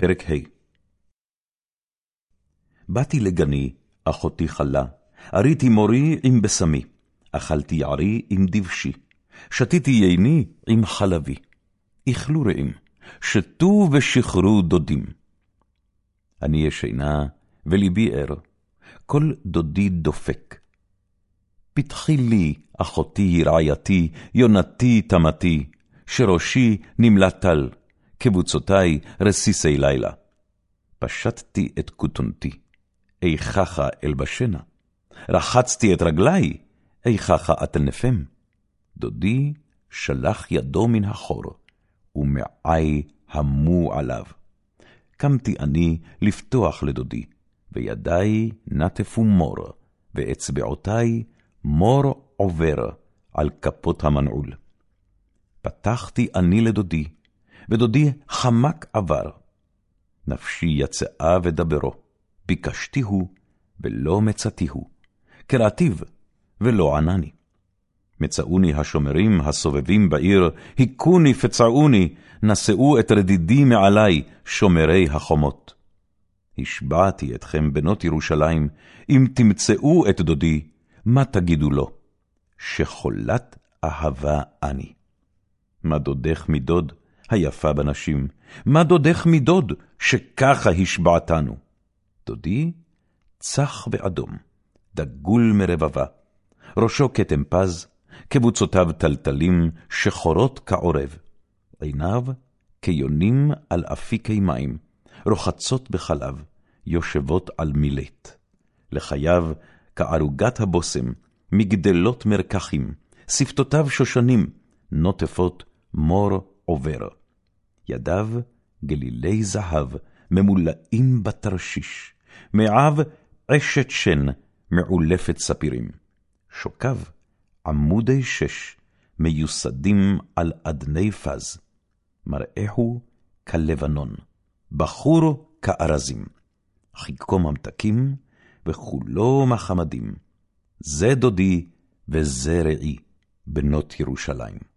פרק ה' באתי לגני, אחותי חלה, אריתי מורי עם בשמי, אכלתי יערי עם דבשי, שתיתי ייני עם חלבי. איכלו רעים, שתו ושחרו דודים. אני ישנה, ולבי ער, כל דודי דופק. פתחי לי, אחותי רעייתי, יונתי תמתי, שראשי נמלט טל, קבוצותי רסיסי לילה. פשטתי את כותונתי, איככה אלבשנה. רחצתי את רגלי, איככה אטנפם. דודי שלח ידו מן החור, ומעי המו עליו. קמתי אני לפתוח לדודי, וידי נטפו מור, ואצבעותי מור עובר על כפות המנעול. פתחתי אני לדודי, ודודי חמק עבר. נפשי יצאה ודברו, ביקשתיהו ולא מצאתיהו, קראתיו ולא ענני. מצאוני השומרים הסובבים בעיר, היכוני פצעוני, נשאו את רדידי מעלי, שומרי החומות. השבעתי אתכם, בנות ירושלים, אם תמצאו את דודי, מה תגידו לו? שחולת אהבה אני. מה דודך מדוד, היפה בנשים? מה דודך מדוד, שככה השבעתנו? דודי צח ואדום, דגול מרבבה, ראשו כתם פז, קבוצותיו טלטלים, שחורות כעורב, עיניו כיונים על אפיקי מים, רוחצות בחלב, יושבות על מילט. לחייו כערוגת הבושם, מגדלות מרקחים, שפתותיו שושנים, נוטפות מור עובר. ידיו גלילי זהב, ממולאים בתרשיש, מעיו עשת שן, מעולפת ספירים. שוקיו עמודי שש, מיוסדים על אדני פז. מראהו כלבנון, בחור כארזים. חיכו ממתקים, וכולו מחמדים. זה דודי וזה רעי, בנות ירושלים.